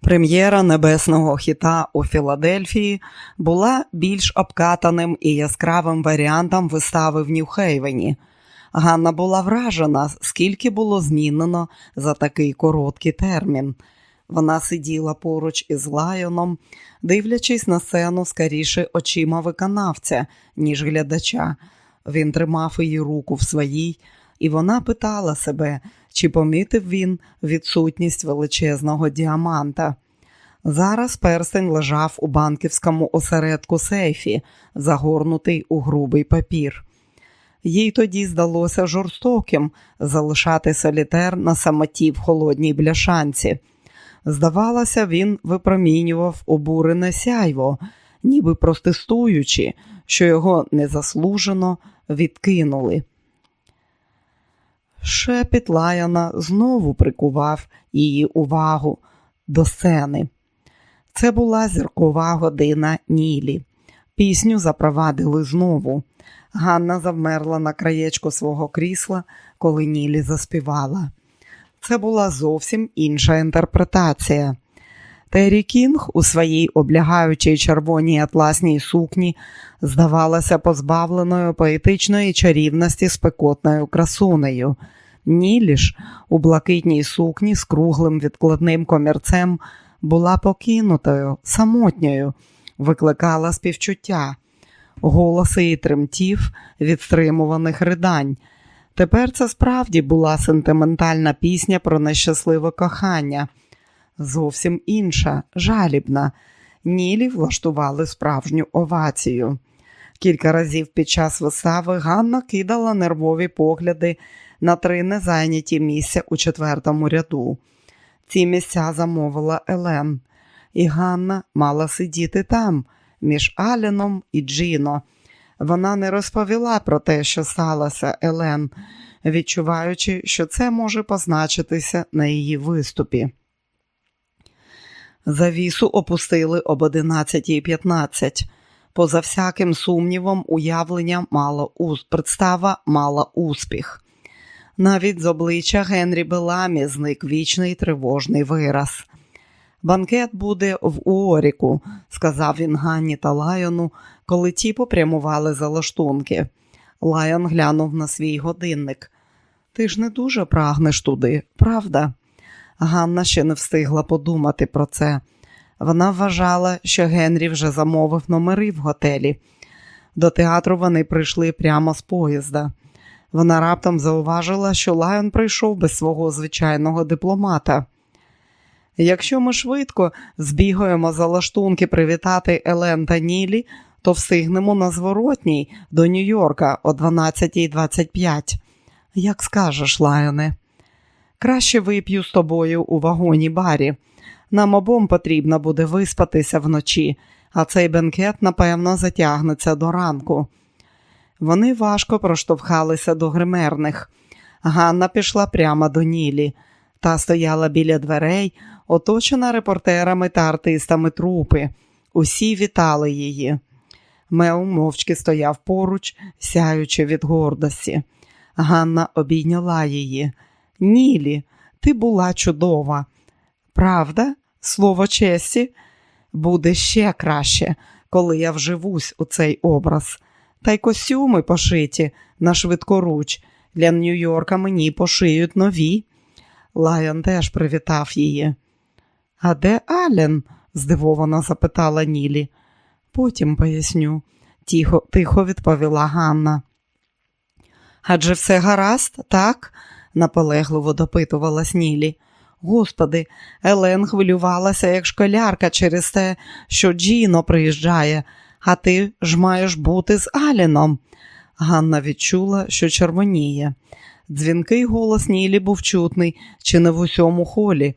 Прем'єра небесного хіта у Філадельфії була більш обкатаним і яскравим варіантом вистави в Нью-Хейвені. Ганна була вражена, скільки було змінено за такий короткий термін. Вона сиділа поруч із Лайоном, дивлячись на сцену скоріше очима виконавця, ніж глядача. Він тримав її руку в своїй, і вона питала себе, чи помітив він відсутність величезного діаманта. Зараз перстень лежав у банківському осередку сейфі, загорнутий у грубий папір. Їй тоді здалося жорстоким залишати солітер на самоті в холодній бляшанці. Здавалося, він випромінював обурене сяйво, ніби протестуючи, що його незаслужено відкинули. Шепіт Лаяна знову прикував її увагу до сцени. Це була зіркова година Нілі. Пісню запровадили знову. Ганна завмерла на краєчку свого крісла, коли Нілі заспівала. Це була зовсім інша інтерпретація. Террі Кінг у своїй облягаючій червоній атласній сукні здавалася позбавленою поетичної чарівності спекотною красунею. Нілі ж у блакитній сукні з круглим відкладним комірцем була покинутою, самотньою, викликала співчуття. Голос її тремтів від стримуваних ридань. Тепер це справді була сентиментальна пісня про нещасливе кохання. Зовсім інша, жалібна. Нілі влаштували справжню овацію. Кілька разів під час вистави Ганна кидала нервові погляди на три незайняті місця у четвертому ряду. Ці місця замовила Елен, і Ганна мала сидіти там, між Аленом і Джіно. Вона не розповіла про те, що сталося Елен, відчуваючи, що це може позначитися на її виступі. Завісу опустили об 11.15. Поза всяким сумнівом, уявлення мало вистава мала успіх. Навіть з обличчя Генрі Беламі зник вічний тривожний вираз. Банкет буде в Уоріку, сказав він Ганні та Лайону, коли ті попрямували за лаштунки. Лайон глянув на свій годинник. Ти ж не дуже прагнеш туди, правда? Ганна ще не встигла подумати про це. Вона вважала, що Генрі вже замовив номери в готелі. До театру вони прийшли прямо з поїзда. Вона раптом зауважила, що Лайон прийшов без свого звичайного дипломата. Якщо ми швидко збігаємо за лаштунки привітати Елен та Нілі, то встигнемо на зворотній до Нью-Йорка о 12.25. Як скажеш, Лайоне, краще вип'ю з тобою у вагоні барі. Нам обом потрібно буде виспатися вночі, а цей бенкет, напевно, затягнеться до ранку. Вони важко проштовхалися до гримерних. Ганна пішла прямо до Нілі. Та стояла біля дверей, оточена репортерами та артистами трупи. Усі вітали її. Меу мовчки стояв поруч, сяючи від гордості. Ганна обійняла її. Нілі, ти була чудова. Правда, слово честі, буде ще краще, коли я вживусь у цей образ. Та й костюми пошиті на швидкоруч. Для Нью-Йорка мені пошиють нові. Лайон теж привітав її. А де Ален? здивовано запитала Нілі. Потім поясню, тихо, тихо відповіла Ганна. Адже все гаразд, так? наполегливо допитувалась Нілі. Господи, Елен хвилювалася, як школярка через те, що Джіно приїжджає, а ти ж маєш бути з Аліном. Ганна відчула, що червоніє. Дзвінкий голос Нілі був чутний, чи не в усьому холі.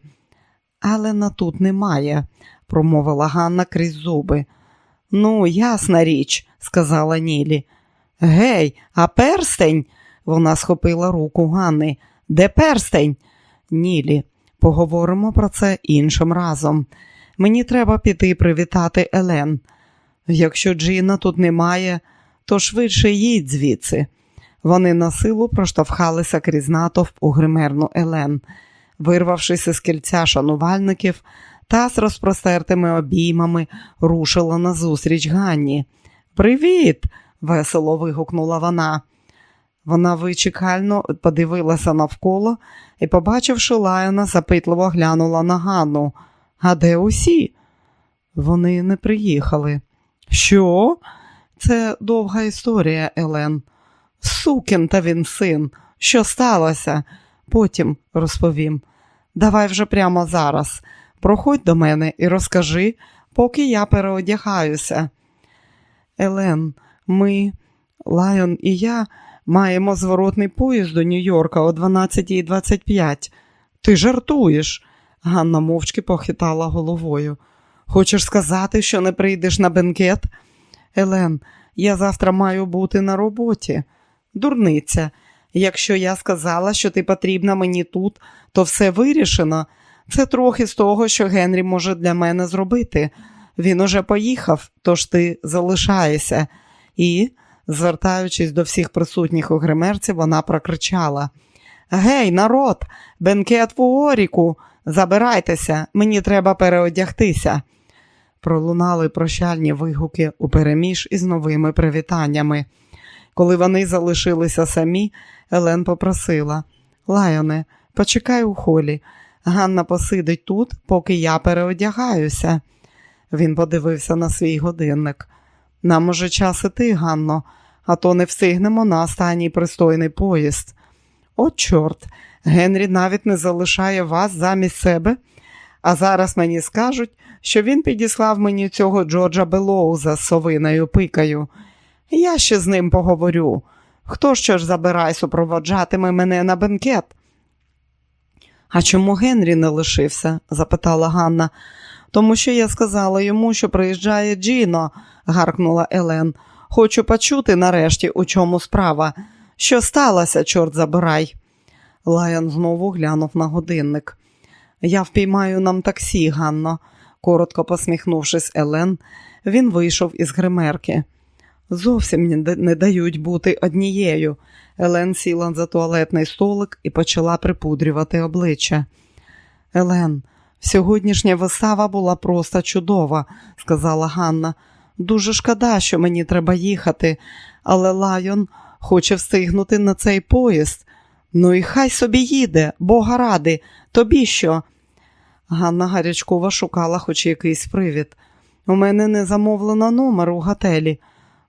Алена тут немає, промовила Ганна крізь зуби. Ну, ясна річ, сказала Нілі. Гей, а перстень? Вона схопила руку Ганни. Де перстень? Нілі, поговоримо про це іншим разом. Мені треба піти привітати Елен. Якщо Джіна тут немає, то швидше їдь звідси. Вони на силу проштовхалися крізь натовп у гримерну Елен. Вирвавшись із кільця шанувальників, та з розпростертими обіймами рушила назустріч Ганні. Привіт! весело вигукнула вона. Вона вичекально подивилася навколо і, побачивши Лайона, запитливо глянула на Ганну. А де усі? Вони не приїхали. Що? Це довга історія, Елен. Сукін та він син. Що сталося? Потім розповім. Давай вже прямо зараз. Проходь до мене і розкажи, поки я переодягаюся. Елен, ми, Лайон і я маємо зворотний поїзд до Нью-Йорка о 12.25. Ти жартуєш? Ганна мовчки похитала головою. Хочеш сказати, що не прийдеш на бенкет? Елен, я завтра маю бути на роботі. Дурниця. Якщо я сказала, що ти потрібна мені тут, то все вирішено. Це трохи з того, що Генрі може для мене зробити. Він уже поїхав, тож ти залишаєшся. І, звертаючись до всіх присутніх у гримерці, вона прокричала: Гей, народ, бенкет в Уоріку, забирайтеся, мені треба переодягтися. Пролунали прощальні вигуки у переміж із новими привітаннями. Коли вони залишилися самі, Елен попросила Лайоне, почекай у холі. Ганна посидить тут, поки я переодягаюся. Він подивився на свій годинник. Нам уже час іти, Ганно, а то не встигнемо на останній пристойний поїзд. О, чорт, Генрі навіть не залишає вас замість себе, а зараз мені скажуть, що він підіслав мені цього Джорджа Белоуза з совиною пикою. Я ще з ним поговорю. Хто що ж забирай супроводжатиме мене на бенкет? А чому Генрі не лишився? запитала Ганна. Тому що я сказала йому, що приїжджає Джіно, гаркнула Елен. Хочу почути нарешті, у чому справа. Що сталося, чорт забирай. Лаян знову глянув на годинник. Я впіймаю нам таксі, Ганно, коротко посміхнувшись Елен, він вийшов із гримерки. Зовсім не дають бути однією. Елен сіла за туалетний столик і почала припудрювати обличчя. Елен, сьогоднішня вистава була просто чудова, сказала Ганна. Дуже шкода, що мені треба їхати, але Лайон хоче встигнути на цей поїзд. Ну і хай собі їде, бога ради, тобі що? Ганна Гарячкова шукала хоч якийсь привід. У мене не замовлено номер у готелі.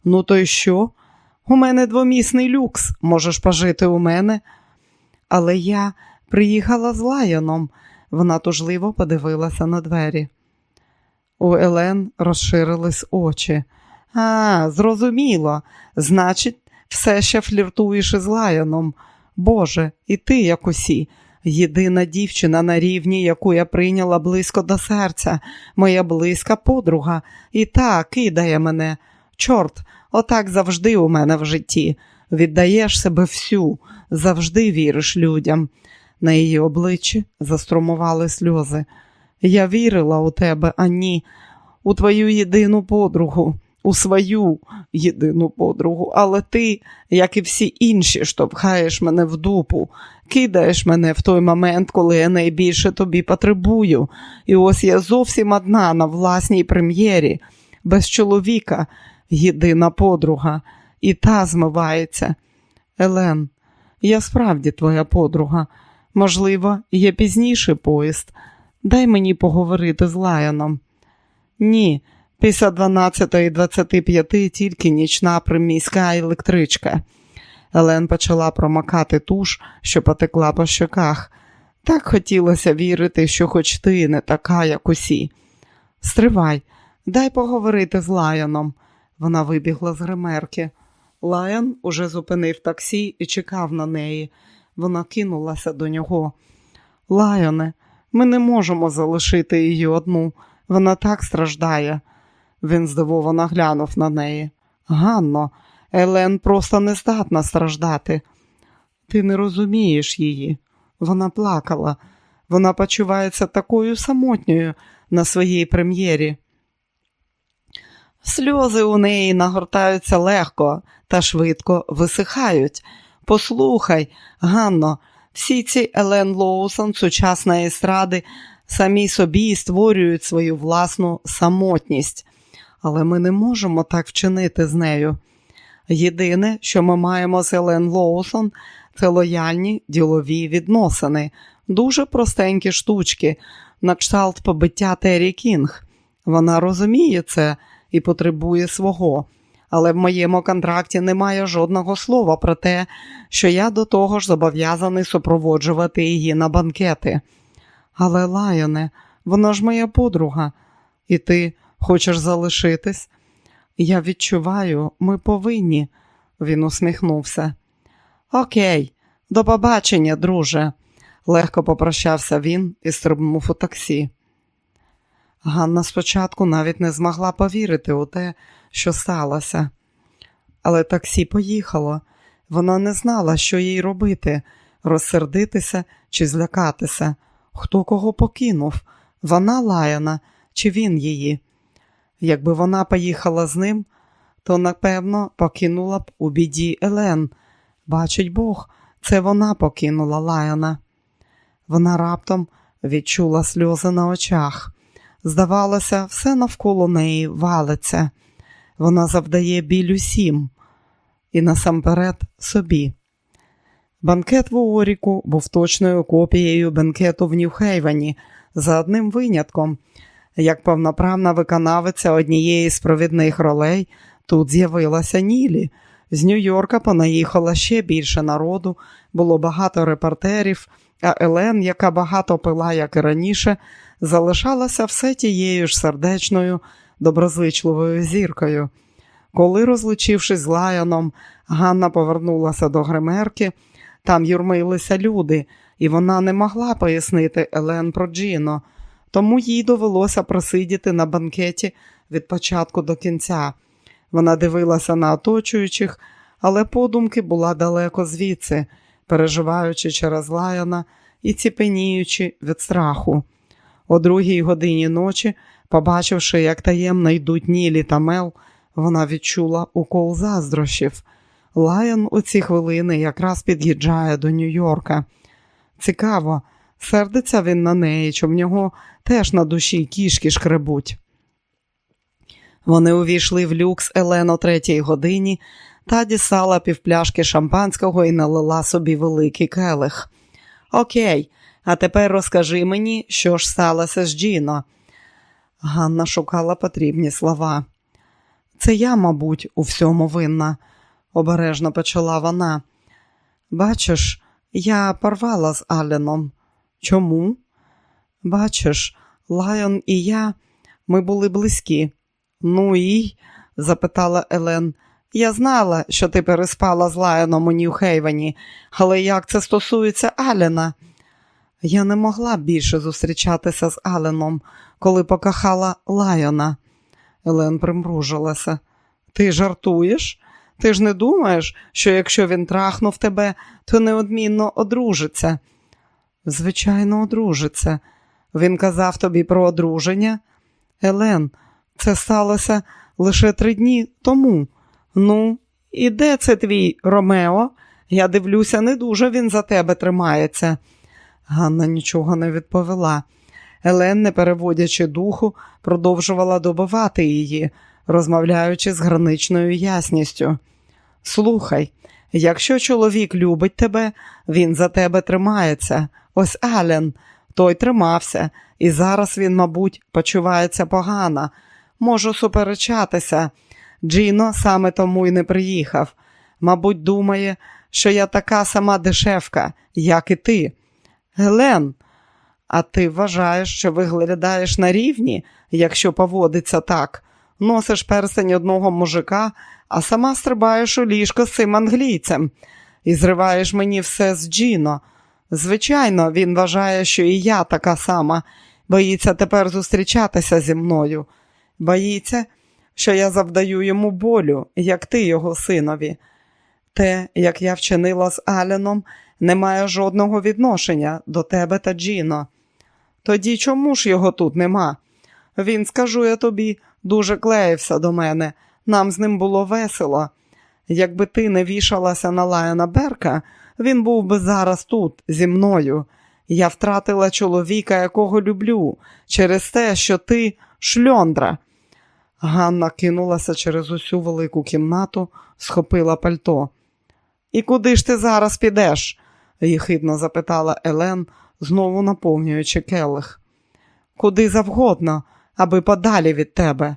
Ну, то й що? У мене двомісний люкс, можеш пожити у мене. Але я приїхала з Лайоном. Вона тужливо подивилася на двері. У Елен розширились очі. А, зрозуміло. Значить, все ще фліртуєш із Лайоном. Боже, і ти, як усі, єдина дівчина на рівні, яку я прийняла близько до серця, моя близька подруга, і та кидає мене. Чорт, отак завжди у мене в житті. Віддаєш себе всю, завжди віриш людям. На її обличчі заструмували сльози. Я вірила у тебе, а ні, у твою єдину подругу, у свою єдину подругу, але ти, як і всі інші, штовхаєш мене в дупу, кидаєш мене в той момент, коли я найбільше тобі потребую. І ось я зовсім одна на власній прем'єрі, без чоловіка, єдина подруга, і та змивається. Елен, я справді твоя подруга. Можливо, є пізніший поїзд. Дай мені поговорити з Лайоном. Ні, після 12 і 25 тільки нічна приміська електричка. Елен почала промакати туш, що потекла по щоках. Так хотілося вірити, що хоч ти не така, як усі. Стривай, дай поговорити з Лайоном. Вона вибігла з гримерки. Лайон уже зупинив таксі і чекав на неї. Вона кинулася до нього. Лайоне, ми не можемо залишити її одну. Вона так страждає. Він здивовано глянув на неї. Ганно, Елен просто не здатна страждати. Ти не розумієш її. Вона плакала. Вона почувається такою самотньою на своїй прем'єрі. Сльози у неї нагортаються легко та швидко висихають. Послухай, Ганно, всі ці Елен Лоусон, сучасної естради, самі собі створюють свою власну самотність, але ми не можемо так вчинити з нею. Єдине, що ми маємо з Елен Лоусон, це лояльні ділові відносини, дуже простенькі штучки, на кшталт побиття Террі Кінг. Вона розуміє це і потребує свого. Але в моєму контракті немає жодного слова про те, що я до того ж зобов'язаний супроводжувати її на банкети. Але, Лайоне, вона ж моя подруга, і ти хочеш залишитись? Я відчуваю, ми повинні, він усміхнувся. Окей, до побачення, друже, легко попрощався він і стрибнув у таксі. Ганна спочатку навіть не змогла повірити у те, що сталося. Але таксі поїхало. Вона не знала, що їй робити розсердитися чи злякатися. Хто кого покинув? Вона лаяна, чи він її? Якби вона поїхала з ним, то, напевно, покинула б у біді Елен. Бачить Бог, це вона покинула Лайона. Вона раптом відчула сльози на очах. Здавалося, все навколо неї валиться. Вона завдає біль усім і насамперед собі. Банкет в Уоріку був точною копією банкету в Нью-Хейвені за одним винятком. Як повноправна виконавиця однієї з провідних ролей, тут з'явилася Нілі. З Нью-Йорка понаїхало ще більше народу, було багато репортерів, а Елен, яка багато пила, як і раніше, залишалася все тією ж сердечною, доброзичливою зіркою. Коли, розлучившись з Лаяном, Ганна повернулася до гримерки, там юрмилися люди, і вона не могла пояснити Елен про Джіно, тому їй довелося просидіти на банкеті від початку до кінця. Вона дивилася на оточуючих, але подумки була далеко звідси, переживаючи через Лаяна і ціпеніючи від страху. О другій годині ночі, побачивши, як таємно йдуть Нілі та Мел, вона відчула укол заздрощів. Лайон у ці хвилини якраз під'їжджає до Нью-Йорка. Цікаво, сердиться він на неї, чи в нього теж на душі кішки шкребуть. Вони увійшли в люкс Елен третій годині та дістала півпляшки шампанського і налила собі великий келих. Окей, а тепер розкажи мені, що ж сталося з Джіно. Ганна шукала потрібні слова. Це я, мабуть, у всьому винна, обережно почала вона. Бачиш, я порвала з Аленом. Чому? Бачиш, Лайон і я, ми були близькі. Ну і? запитала Елен. Я знала, що ти переспала з Лайоном у Нью-Хейвені, але як це стосується Алена? Я не могла більше зустрічатися з Аленом, коли покохала Лайона. Елен примружилася. Ти жартуєш? Ти ж не думаєш, що якщо він трахнув тебе, то неодмінно одружиться? Звичайно, одружиться. Він казав тобі про одруження. Елен, це сталося лише три дні тому. Ну, і де це твій Ромео? Я дивлюся, не дуже він за тебе тримається. Ганна нічого не відповіла. Елен, не переводячи духу, продовжувала добивати її, розмовляючи з граничною ясністю. Слухай, якщо чоловік любить тебе, він за тебе тримається. Ось Ален, той тримався, і зараз він, мабуть, почувається погано. Можу суперечатися. Джіно саме тому й не приїхав. Мабуть, думає, що я така сама дешевка, як і ти. Гелен, а ти вважаєш, що виглядаєш на рівні, якщо поводиться так. Носиш персень одного мужика, а сама стрибаєш у ліжко з цим англійцем і зриваєш мені все з Джіно. Звичайно, він вважає, що і я така сама, боїться тепер зустрічатися зі мною. Боїться, що я завдаю йому болю, як ти його синові. Те, як я вчинила з Аленом, не має жодного відношення до тебе та Джіно. Тоді чому ж його тут нема? Він, скажу я тобі, дуже клеївся до мене. Нам з ним було весело. Якби ти не вішалася на Лайона Берка, він був би зараз тут, зі мною. Я втратила чоловіка, якого люблю, через те, що ти шльондра. Ганна кинулася через усю велику кімнату, схопила пальто. І куди ж ти зараз підеш? Їхидно запитала Елен, знову наповнюючи келих. Куди завгодно, аби подалі від тебе.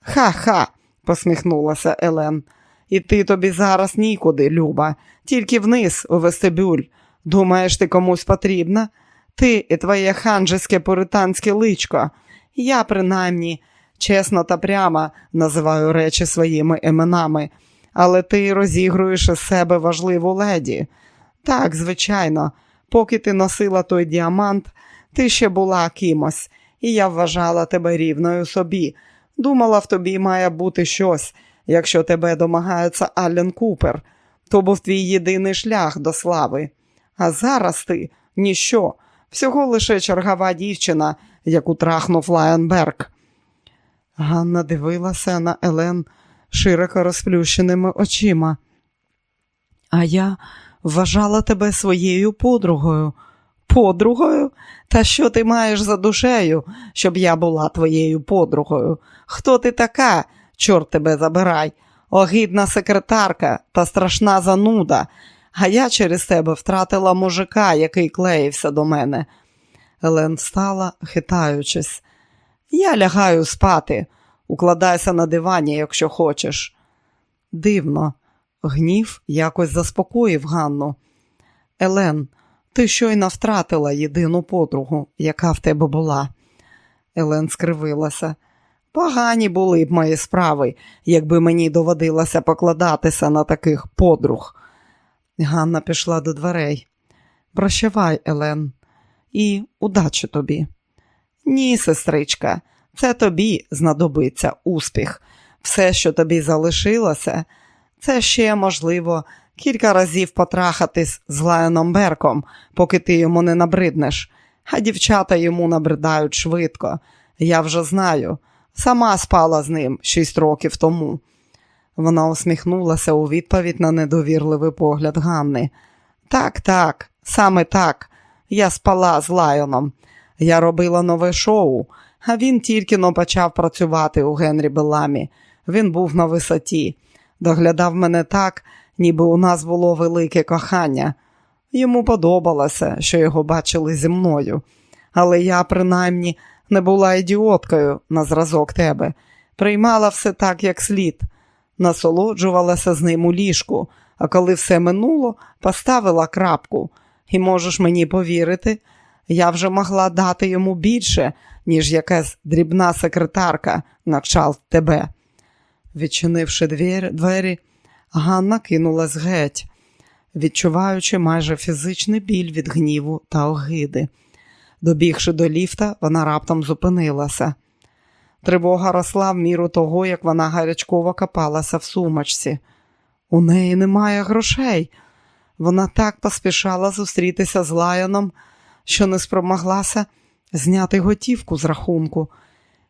Ха-ха, посміхнулася Елен. І ти тобі зараз нікуди, Люба, тільки вниз у вестибюль. Думаєш, ти комусь потрібна? Ти і твоє ханжеське пуританське личко. Я, принаймні, чесно та прямо називаю речі своїми іменами, але ти розігруєш із себе важливу леді. Так, звичайно, поки ти носила той діамант, ти ще була кимось, і я вважала тебе рівною собі. Думала, в тобі має бути щось, якщо тебе домагається Аллен Купер, то був твій єдиний шлях до слави. А зараз ти ніщо, всього лише чергова дівчина, яку трахнув Лайонберг. Ганна дивилася на Елен широко розплющеними очима. А я вважала тебе своєю подругою. Подругою? Та що ти маєш за душею, щоб я була твоєю подругою? Хто ти така? Чорт тебе забирай, огидна секретарка та страшна зануда, а я через тебе втратила мужика, який клеївся до мене. Елен встала, хитаючись. Я лягаю спати, укладайся на дивані, якщо хочеш. Дивно, гнів якось заспокоїв Ганну. Елен, ти щойно втратила єдину подругу, яка в тебе була. Елен скривилася. Погані були б мої справи, якби мені доводилося покладатися на таких подруг. Ганна пішла до дверей. Прощавай, Елен, і удачі тобі. Ні, сестричка, це тобі знадобиться успіх. Все, що тобі залишилося, це ще можливо кілька разів потрахатись з Лайоном Берком, поки ти йому не набриднеш, а дівчата йому набридають швидко. Я вже знаю. Сама спала з ним шість років тому. Вона усміхнулася у відповідь на недовірливий погляд Ганни. Так, так, саме так. Я спала з Лайоном. Я робила нове шоу, а він тільки но почав працювати у Генрі Беламі. Він був на висоті, доглядав мене так, ніби у нас було велике кохання. Йому подобалося, що його бачили зі мною, але я, принаймні, не була ідіоткою на зразок тебе, приймала все так, як слід, насолоджувалася з ним у ліжку, а коли все минуло, поставила крапку. І можеш мені повірити, я вже могла дати йому більше, ніж якась дрібна секретарка на кшталт тебе. Відчинивши двері, Ганна кинулась геть, відчуваючи майже фізичний біль від гніву та огиди. Добігши до ліфта, вона раптом зупинилася. Тривога росла в міру того, як вона гарячково копалася в сумочці. У неї немає грошей. Вона так поспішала зустрітися з Лайоном, що не спромоглася зняти готівку з рахунку.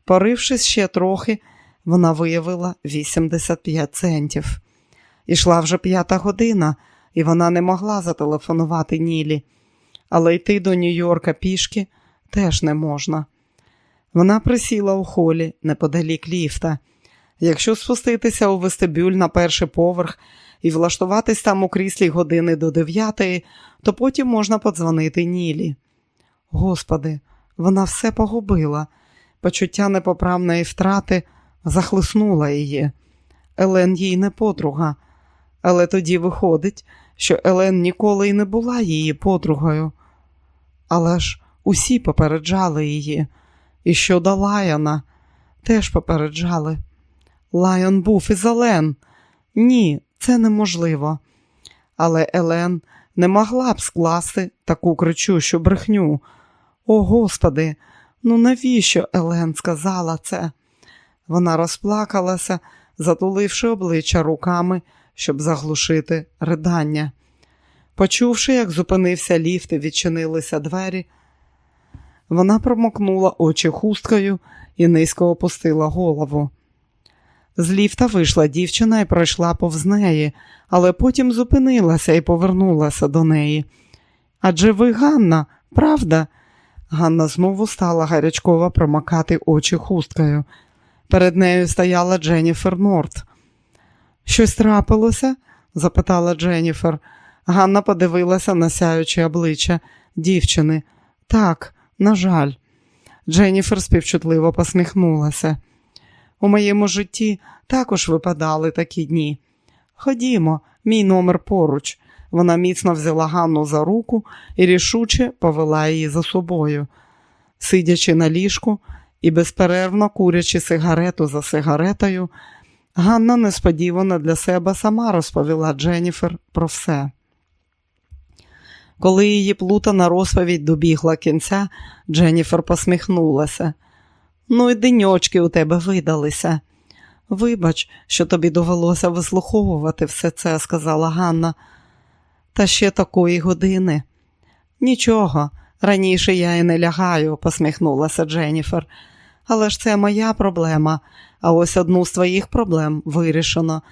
Порившись ще трохи, вона виявила 85 центів. Ішла вже п'ята година, і вона не могла зателефонувати Нілі але йти до Нью-Йорка пішки теж не можна. Вона присіла у холі неподалік ліфта. Якщо спуститися у вестибюль на перший поверх і влаштуватись там у кріслі години до дев'ятої, то потім можна подзвонити Нілі. Господи, вона все погубила. Почуття непоправної втрати захлиснула її. Елен їй не подруга, але тоді виходить, що Елен ніколи й не була її подругою. Але ж усі попереджали її, і щодо Лайона теж попереджали. Лайон був із Елен. Ні, це неможливо. Але Елен не могла б скласти таку кричущу брехню. О, Господи, ну навіщо Елен сказала це? Вона розплакалася, затуливши обличчя руками, щоб заглушити ридання. Почувши, як зупинився ліфт і відчинилися двері, вона промокнула очі хусткою і низько опустила голову. З ліфта вийшла дівчина і пройшла повз неї, але потім зупинилася і повернулася до неї. Адже ви Ганна, Правда? Ганна знову стала гарячково промакати очі хусткою. Перед нею стояла Дженніфер Норт. Щось трапилося? запитала Дженніфер. Ганна подивилася на сяюче обличчя дівчини. Так, на жаль. Дженніфер співчутливо посміхнулася. У моєму житті також випадали такі дні. Ходімо, мій номер поруч. Вона міцно взяла Ганну за руку і рішуче повела її за собою. Сидячи на ліжку і безперервно курячи сигарету за сигаретою, Ганна несподівано для себе сама розповіла Дженніфер про все. Коли її плутана розповідь добігла кінця, Дженніфер посміхнулася. Ну і деньочки у тебе видалися. Вибач, що тобі довелося вислуховувати все це, сказала Ганна. Та ще такої години. Нічого, раніше я і не лягаю, посміхнулася Дженніфер. Але ж це моя проблема, а ось одну з твоїх проблем вирішено.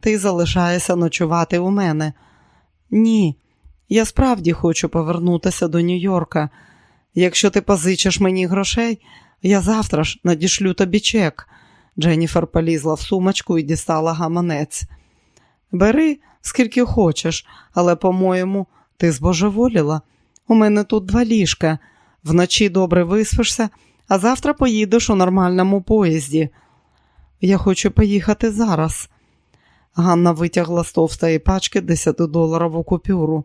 Ти залишаєшся ночувати у мене. Ні, я справді хочу повернутися до Нью-Йорка. Якщо ти позичиш мені грошей, я завтра ж надішлю тобі чек. Дженніфер полізла в сумочку і дістала гаманець. Бери, скільки хочеш, але, по-моєму, ти збожеволіла. У мене тут два ліжка. Вночі добре виспишся, а завтра поїдеш у нормальному поїзді. Я хочу поїхати зараз. Ганна витягла з товстої пачки 10-доларову купюру.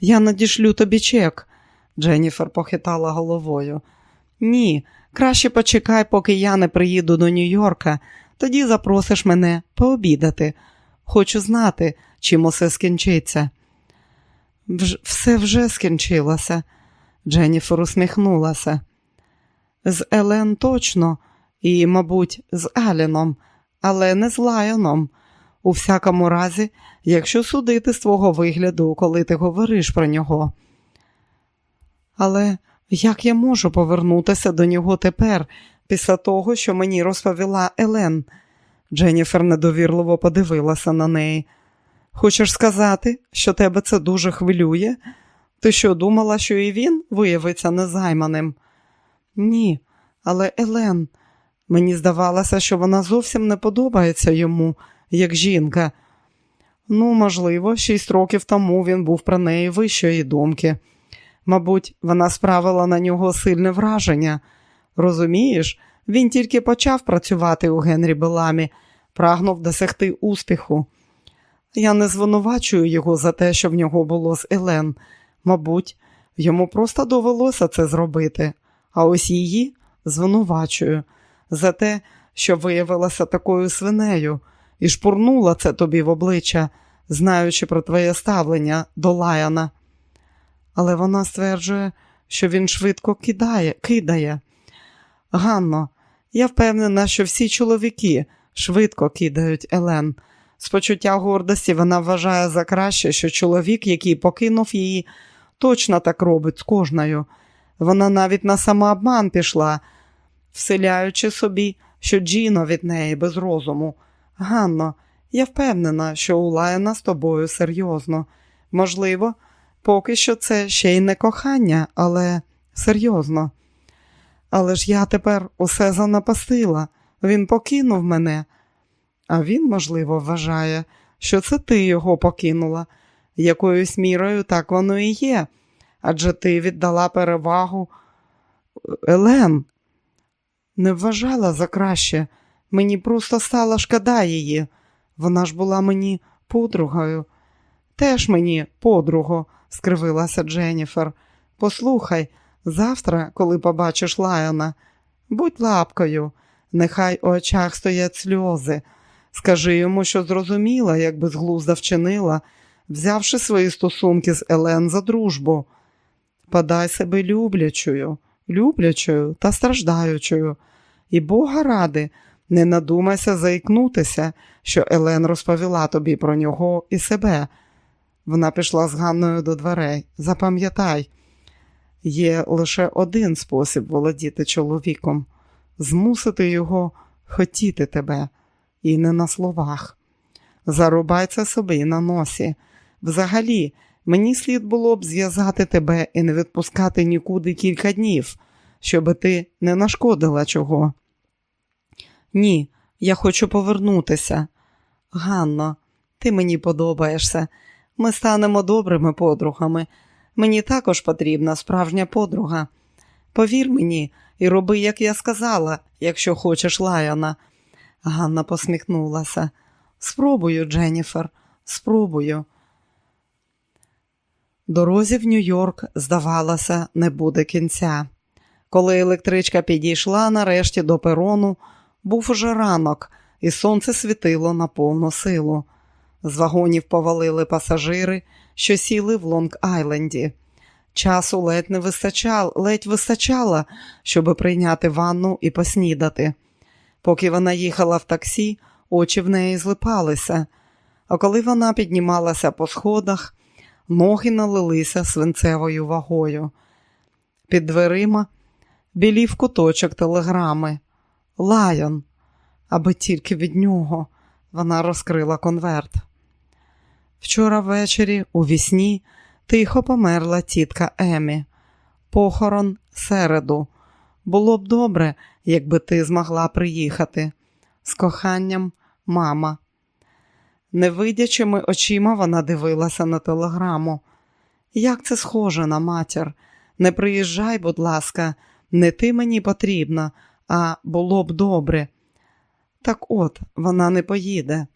Я надішлю тобі чек. Дженніфер похитала головою. Ні, краще почекай, поки я не приїду до Нью-Йорка, тоді запросиш мене пообідати. Хочу знати, чим усе скінчиться. Все вже скінчилося. Дженніфер усміхнулася. З Елен точно, і, мабуть, з Аліном, але не з Лайоном. У всякому разі, якщо судити з твого вигляду, коли ти говориш про нього. Але як я можу повернутися до нього тепер, після того, що мені розповіла Елен? Дженніфер недовірливо подивилася на неї. Хочеш сказати, що тебе це дуже хвилює? Ти що думала, що і він виявиться незайманим? Ні, але Елен, мені здавалося, що вона зовсім не подобається йому, як жінка. Ну, можливо, шість років тому він був про неї вищої думки. Мабуть, вона справила на нього сильне враження. Розумієш, він тільки почав працювати у Генрі Беламі, прагнув досягти успіху. Я не звинувачую його за те, що в нього було з Елен. Мабуть, йому просто довелося це зробити, а ось її звинувачую за те, що виявилася такою свинею, і шпурнула це тобі в обличчя, знаючи про твоє ставлення до Лаяна. Але вона стверджує, що він швидко кидає, кидає. Ганно, я впевнена, що всі чоловіки швидко кидають Елен. З почуття гордості вона вважає за краще, що чоловік, який покинув її, точно так робить з кожною. Вона навіть на самообман пішла, вселяючи собі, що Джіно від неї без розуму. Ганно, я впевнена, що у Лайна з тобою серйозно. Можливо, поки що це ще й не кохання, але серйозно. Але ж я тепер усе занапастила. Він покинув мене, а він, можливо, вважає, що це ти його покинула. Якоюсь мірою так воно і є. Адже ти віддала перевагу Елен. Не вважала за краще. Мені просто стала шкода її. Вона ж була мені подругою. Теж мені подруго, скривилася Дженніфер. Послухай, завтра, коли побачиш Лайона, будь лапкою, нехай у очах стоять сльози. Скажи йому, що зрозуміла, як безглузда вчинила, взявши свої стосунки з Елен за дружбу. Подай себе люблячою, люблячою та страждаючою. І Бога ради, не надумайся заікнутися, що Елен розповіла тобі про нього і себе. Вона пішла з Ганною до дверей. Запам'ятай, є лише один спосіб володіти чоловіком змусити його хотіти тебе, і не на словах. Зарубай це собі на носі. Взагалі, Мені слід було б зв'язати тебе і не відпускати нікуди кілька днів, щоби ти не нашкодила чого. Ні, я хочу повернутися. Ганно, ти мені подобаєшся. Ми станемо добрими подругами. Мені також потрібна справжня подруга. Повір мені і роби, як я сказала, якщо хочеш Лаяна. Ганна посміхнулася. Спробую, Дженніфер, спробую. Дорозі в Нью-Йорк, здавалося, не буде кінця. Коли електричка підійшла нарешті до перону, був уже ранок, і сонце світило на повну силу. З вагонів повалили пасажири, що сіли в Лонг-Айленді. Часу ледь не вистачало, ледь вистачало, щоб прийняти ванну і поснідати. Поки вона їхала в таксі, очі в неї злипалися, а коли вона піднімалася по сходах, ноги налилися свинцевою вагою. Під дверима білів куточок телеграми. Лайон, аби тільки від нього вона розкрила конверт. Вчора ввечері у вісні тихо померла тітка Емі. Похорон середу. Було б добре, якби ти змогла приїхати. З коханням, мама. Невидячими очима вона дивилася на телеграму. Як це схоже на матір? Не приїжджай, будь ласка, не ти мені потрібна, а було б добре. Так от, вона не поїде.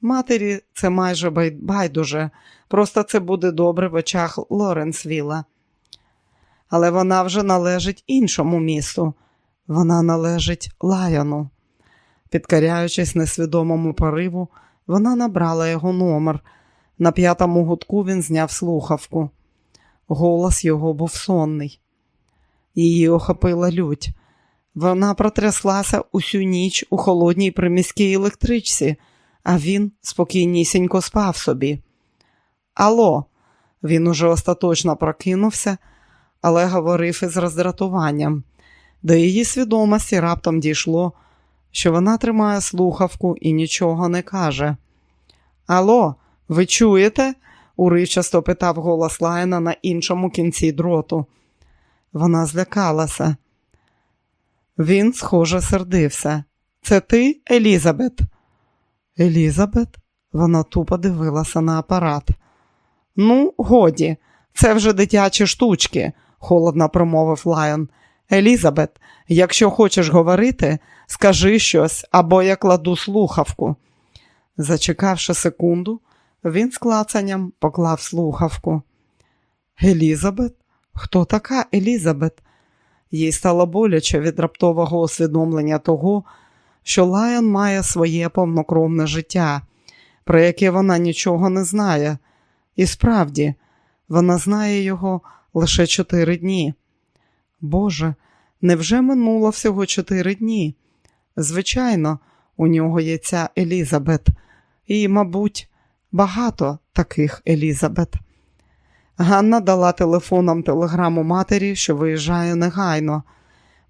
Матері це майже байдуже, просто це буде добре в очах Лоренсвіла. Але вона вже належить іншому місту, вона належить Лайону. Підкаряючись несвідомому пориву, вона набрала його номер. На п'ятому гудку він зняв слухавку. Голос його був сонний. Її охопила лють. Вона протряслася усю ніч у холодній приміській електричці, а він спокійнісінько спав собі. Ало, він уже остаточно прокинувся, але говорив із роздратуванням. До її свідомості раптом дійшло, що вона тримає слухавку і нічого не каже. Ало, ви чуєте? уривчасто питав голос Лайна на іншому кінці дроту. Вона злякалася. Він, схоже, сердився. Це ти, Елізабет? Елізабет? Вона тупо дивилася на апарат. Ну, годі, це вже дитячі штучки, холодно промовив Лайон. Елізабет, якщо хочеш говорити, скажи щось або я кладу слухавку. Зачекавши секунду, він з клацанням поклав слухавку. Елізабет? Хто така Елізабет? Їй стало боляче від раптового усвідомлення того, що Лайон має своє повнокровне життя, про яке вона нічого не знає. І справді, вона знає його лише чотири дні. Боже, невже минуло всього чотири дні? Звичайно, у нього є ця Елізабет, і, мабуть, багато таких Елізабет. Ганна дала телефоном телеграму матері, що виїжджає негайно.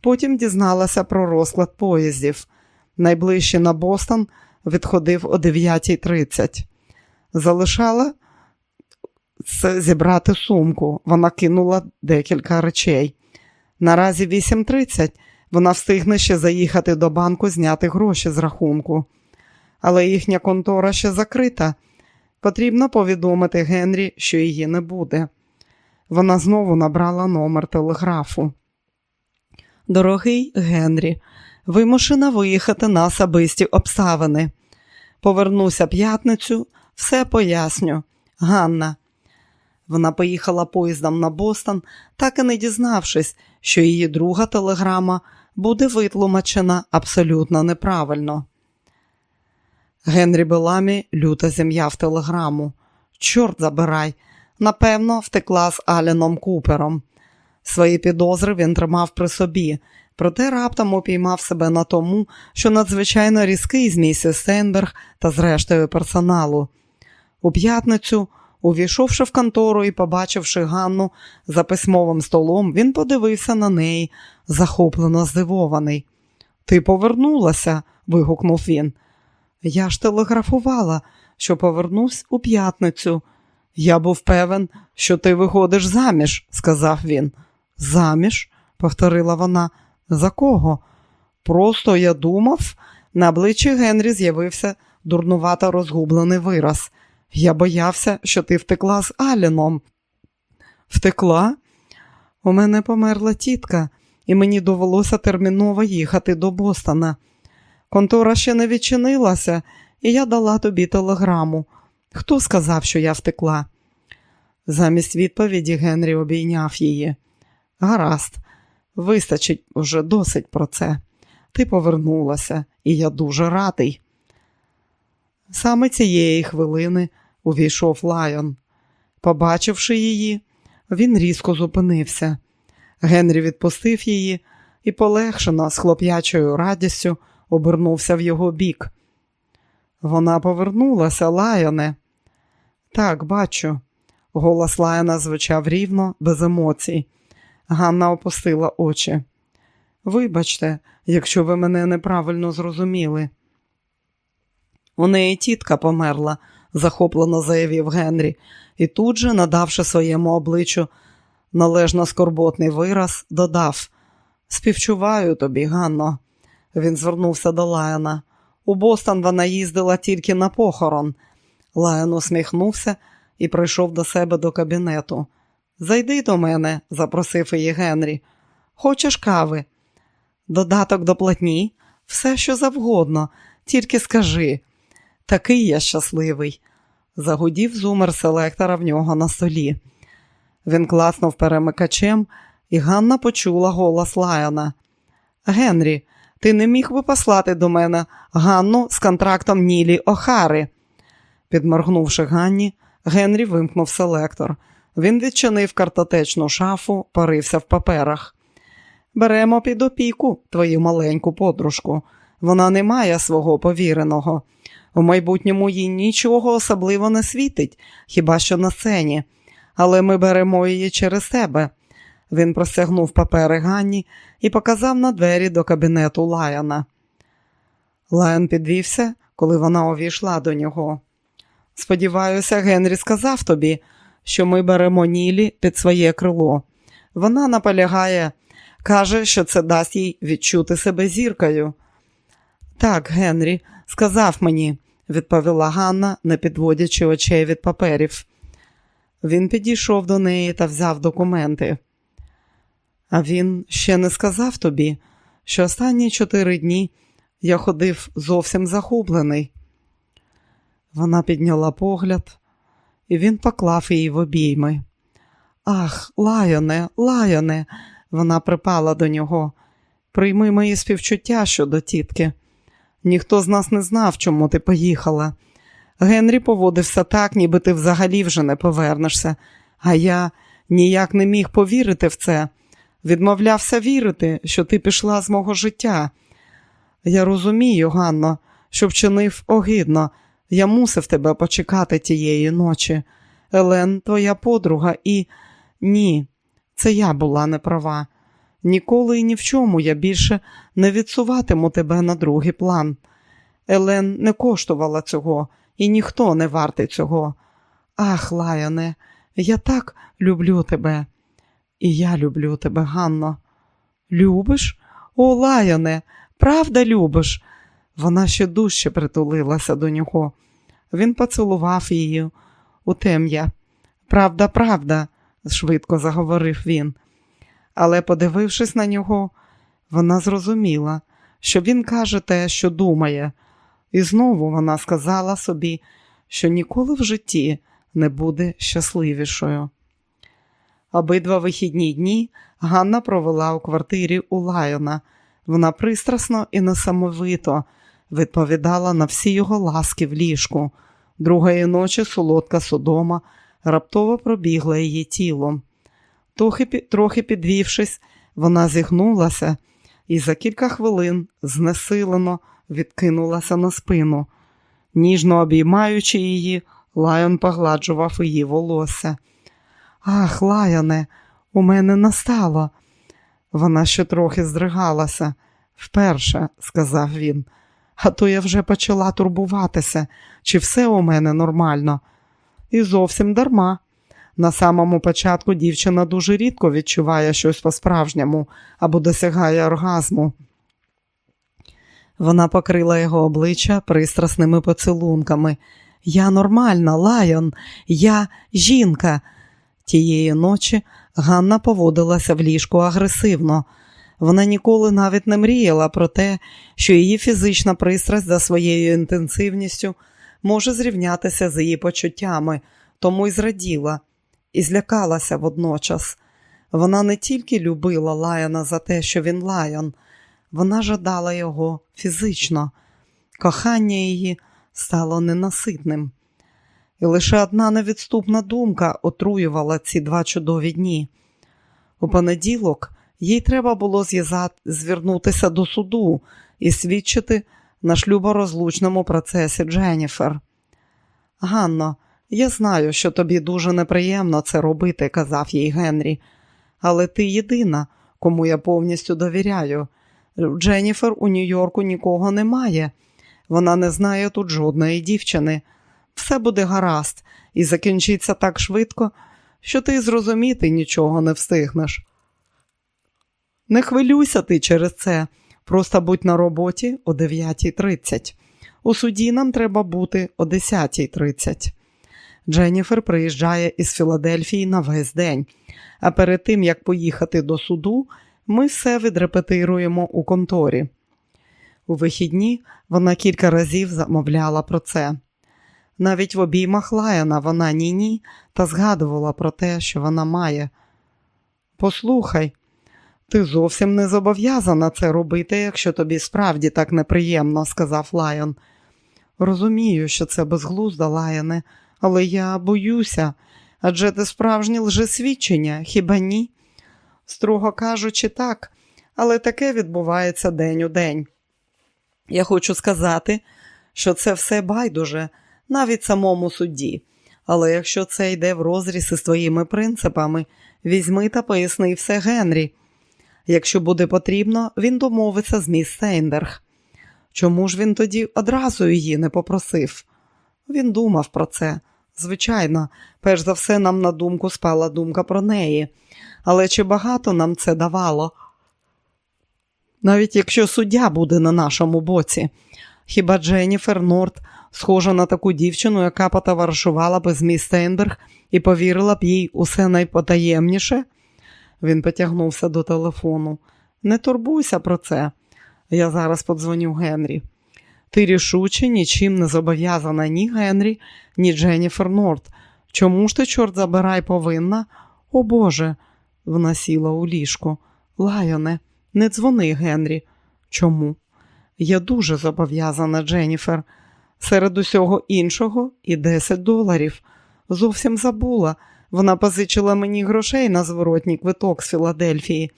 Потім дізналася про розклад поїздів. Найближчий на Бостон відходив о 9.30. Залишала зібрати сумку. Вона кинула декілька речей. Наразі 8.30 вона встигне ще заїхати до банку, зняти гроші з рахунку. Але їхня контора ще закрита. Потрібно повідомити Генрі, що її не буде. Вона знову набрала номер телеграфу. Дорогий Генрі, вимушена виїхати на особисті обставини. Повернуся п'ятницю, все поясню. Ганна. Вона поїхала поїздом на Бостон, так і не дізнавшись, що її друга телеграма буде витлумачена абсолютно неправильно. Генрі Беламі люто зім'яв телеграму. Чорт забирай, напевно, втекла з Аленом Купером. Свої підозри він тримав при собі, проте раптом упіймав себе на тому, що надзвичайно різкий з місіс Стейнберг та зрештою персоналу. У п'ятницю, увійшовши в контору і побачивши Ганну за письмовим столом, він подивився на неї, захоплено здивований. Ти повернулася? вигукнув він. Я ж телеграфувала, що повернусь у п'ятницю. Я був певен, що ти виходиш заміж, сказав він. Заміж? повторила вона. За кого? Просто я думав, на обличчі Генрі з'явився дурнувато розгублений вираз. Я боявся, що ти втекла з Аліном. Втекла? У мене померла тітка, і мені довелося терміново їхати до Бостона. Контора ще не відчинилася, і я дала тобі телеграму. Хто сказав, що я втекла? Замість відповіді Генрі обійняв її. Гаразд, вистачить уже досить про це. Ти повернулася, і я дуже радий. Саме цієї хвилини увійшов Лайон. Побачивши її, він різко зупинився. Генрі відпустив її і полегшено, з хлоп'ячою радістю, обернувся в його бік. Вона повернулася, Лайоне. Так, бачу. Голос Лайона звучав рівно, без емоцій. Ганна опустила очі. Вибачте, якщо ви мене неправильно зрозуміли. У неї тітка померла, захоплено заявив Генрі, і тут же, надавши своєму обличчю належно скорботний вираз, додав Співчуваю тобі, Ганно. Він звернувся до Лайона. У Бостон вона їздила тільки на похорон. Лайон усміхнувся і прийшов до себе до кабінету. Зайди до мене, запросив її Генрі. Хочеш кави? Додаток до платні, все, що завгодно, тільки скажи. Такий я щасливий, загудів зумер селектора в нього на столі. Він класнув перемикачем, і Ганна почула голос Лайона. Генрі, ти не міг би послати до мене Ганну з контрактом Нілі Охари. Підморгнувши Ганні, Генрі вимкнув селектор. Він відчинив картотечну шафу, порився в паперах. Беремо під опіку твою маленьку подружку. Вона не має свого повіреного. У майбутньому їй нічого особливо не світить, хіба що на сцені, але ми беремо її через тебе. Він простягнув папери Ганні і показав на двері до кабінету Лаяна. Лайон підвівся, коли вона увійшла до нього. Сподіваюся, Генрі сказав тобі, що ми беремо Нілі під своє крило. Вона наполягає, каже, що це дасть їй відчути себе зіркою. Так, Генрі, сказав мені, відповіла Ганна, не підводячи очей від паперів. Він підійшов до неї та взяв документи. А він ще не сказав тобі, що останні чотири дні я ходив зовсім захоплений. Вона підняла погляд, і він поклав її в обійми. Ах, лайоне, лайоне, вона припала до нього. Прийми мої співчуття щодо тітки. Ніхто з нас не знав, чому ти поїхала. Генрі поводився так, ніби ти взагалі вже не повернешся, а я ніяк не міг повірити в це. Відмовлявся вірити, що ти пішла з мого життя. Я розумію, Ганно, що вчинив огидно. Я мусив тебе почекати тієї ночі. Елен, твоя подруга, і ні, це я була неправа. Ніколи і ні в чому я більше не відсуватиму тебе на другий план. Елен не коштувала цього, і ніхто не вартий цього. Ах, Лаяне, я так люблю тебе. І я люблю тебе, Ганно. Любиш? О, Лаяне, правда любиш? Вона ще дужче притулилася до нього. Він поцілував її у тем'я. Правда, правда, швидко заговорив він. Але, подивившись на нього, вона зрозуміла, що він каже те, що думає, і знову вона сказала собі, що ніколи в житті не буде щасливішою. Обидва вихідні дні Ганна провела у квартирі у Лайона. Вона пристрасно і несамовито відповідала на всі його ласки в ліжку. Другої ночі солодка Содома раптово пробігла її тілом. Трохи, трохи підвівшись, вона зігнулася і за кілька хвилин знесилено відкинулася на спину. Ніжно обіймаючи її, Лайон погладжував її волосся. Ах, Лайоне, у мене настало. Вона ще трохи здригалася. Вперше, сказав він, а то я вже почала турбуватися, чи все у мене нормально. І зовсім дарма. На самому початку дівчина дуже рідко відчуває щось по-справжньому або досягає оргазму. Вона покрила його обличчя пристрасними поцілунками. Я нормальна, Лайон, я жінка. Тієї ночі Ганна поводилася в ліжку агресивно. Вона ніколи навіть не мріяла про те, що її фізична пристрасть за своєю інтенсивністю може зрівнятися з її почуттями, тому й зраділа, і злякалася водночас. Вона не тільки любила Лайона за те, що він Лайон, вона жадала його фізично. Кохання її стало ненаситним. І лише одна невідступна думка отруювала ці два чудові дні. У понеділок їй треба було звернутися до суду і свідчити на шлюборозлучному процесі Дженніфер. Ганно, я знаю, що тобі дуже неприємно це робити, казав їй Генрі, але ти єдина, кому я повністю довіряю. Дженніфер у Нью-Йорку нікого немає. Вона не знає тут жодної дівчини. Все буде гаразд і закінчиться так швидко, що ти зрозуміти нічого не встигнеш. Не хвилюйся ти через це. Просто будь на роботі о 9.30. У суді нам треба бути о 10.30. Дженніфер приїжджає із Філадельфії на весь день, а перед тим як поїхати до суду, ми все відрепетируємо у конторі. У вихідні вона кілька разів замовляла про це. Навіть в обіймах Лаяна вона ні-ні та згадувала про те, що вона має. Послухай, ти зовсім не зобов'язана це робити, якщо тобі справді так неприємно, сказав Лайон. Розумію, що це безглузда, Лаяне, але я боюся, адже це справжнє лжесвідчення, хіба ні? Строго кажучи, так, але таке відбувається день у день. Я хочу сказати, що це все байдуже, навіть самому судді. Але якщо це йде в розріз із твоїми принципами, візьми та поясни все Генрі. Якщо буде потрібно, він домовиться з міс Сейндерг. Чому ж він тоді одразу її не попросив? Він думав про це. Звичайно, перш за все, нам на думку спала думка про неї. Але чи багато нам це давало? Навіть якщо суддя буде на нашому боці, хіба Дженніфер Норт схожа на таку дівчину, яка потоваришувала б з міс Стейнберг і повірила б їй усе найпотаємніше? Він потягнувся до телефону. Не турбуйся про це. Я зараз подзвоню Генрі. Ти рішуче нічим не зобов'язана ні Генрі, ні Дженніфер Норт. Чому ж ти, чорт забирай, повинна? О Боже, вона сіла у ліжко. Лайоне, не дзвони Генрі. Чому? Я дуже зобов'язана, Дженніфер. Серед усього іншого і 10 доларів. Зовсім забула. Вона позичила мені грошей на зворотній квиток з Філадельфії.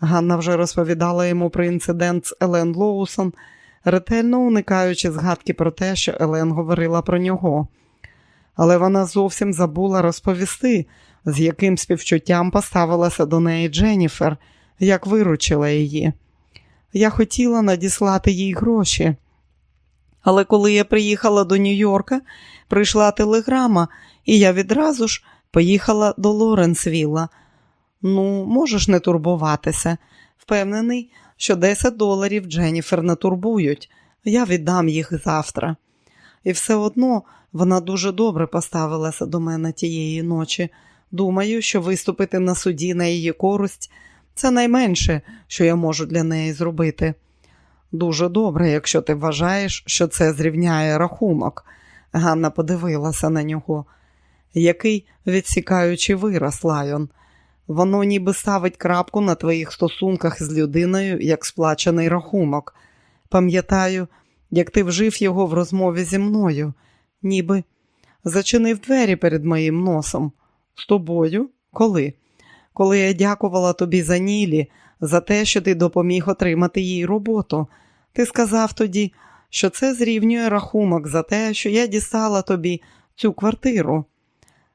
Ганна вже розповідала йому про інцидент з Елен Лоусон, ретельно уникаючи згадки про те, що Елен говорила про нього. Але вона зовсім забула розповісти, з яким співчуттям поставилася до неї Дженніфер, як виручила її. Я хотіла надіслати їй гроші. Але коли я приїхала до Нью-Йорка, прийшла телеграма, і я відразу ж поїхала до Лоренсвілла. Ну, можеш не турбуватися. Впевнений, що 10 доларів Дженніфер не турбують. Я віддам їх завтра. І все одно вона дуже добре поставилася до мене тієї ночі. Думаю, що виступити на суді на її користь це найменше, що я можу для неї зробити. Дуже добре, якщо ти вважаєш, що це зрівняє рахунок. Ганна подивилася на нього. Який відсікаючий вираз, Лайон. Воно ніби ставить крапку на твоїх стосунках з людиною як сплачений рахунок. Пам'ятаю, як ти вжив його в розмові зі мною, ніби зачинив двері перед моїм носом. З тобою? Коли? Коли я дякувала тобі за Нілі, за те, що ти допоміг отримати їй роботу. Ти сказав тоді, що це зрівнює рахунок за те, що я дістала тобі цю квартиру.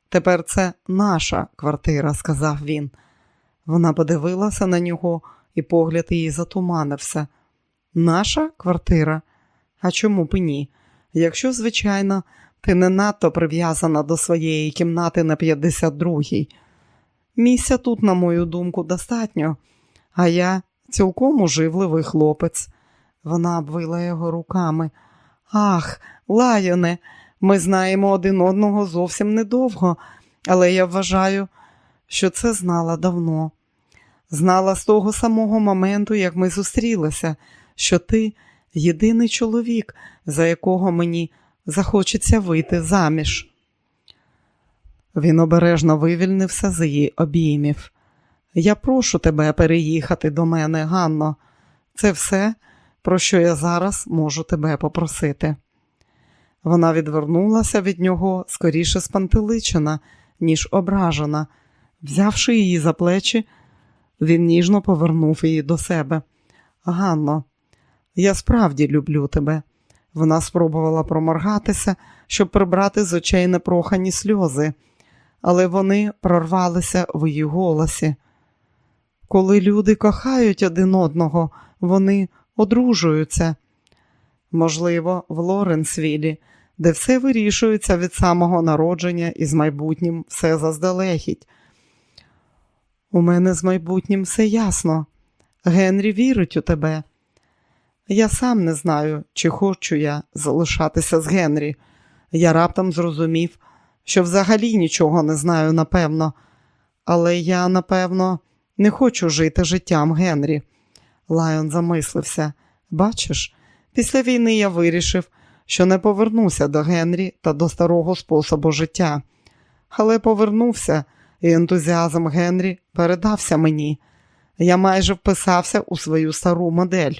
Тепер це наша квартира, сказав він. Вона подивилася на нього, і погляд її затуманився. Наша квартира? А чому б ні? Якщо, звичайно, ти не надто прив'язана до своєї кімнати на 52-й. Місця тут, на мою думку, достатньо, а я цілком уживливий хлопець. Вона обвила його руками. Ах, Лайоне, ми знаємо один одного зовсім недовго, але я вважаю, що це знала давно. Знала з того самого моменту, як ми зустрілися, що ти єдиний чоловік, за якого мені захочеться вийти заміж. Він обережно вивільнився з її обіймів. Я прошу тебе переїхати до мене, Ганно. Це все, про що я зараз можу тебе попросити. Вона відвернулася від нього скоріше спантеличена, ніж ображена. Взявши її за плечі, він ніжно повернув її до себе. Ганно, я справді люблю тебе. Вона спробувала проморгатися, щоб прибрати з очей непрохані сльози, але вони прорвалися в її голосі. Коли люди кохають один одного, вони одружуються. Можливо, в Лоренсвілі, де все вирішується від самого народження і з майбутнім все заздалегідь. У мене з майбутнім все ясно. Генрі вірить у тебе. Я сам не знаю, чи хочу я залишатися з Генрі. Я раптом зрозумів, що взагалі нічого не знаю, напевно, але я, напевно, не хочу жити життям Генрі. Лайон замислився. Бачиш, після війни я вирішив, що не повернуся до Генрі та до старого способу життя, але повернувся, і ентузіазм Генрі передався мені. Я майже вписався у свою стару модель.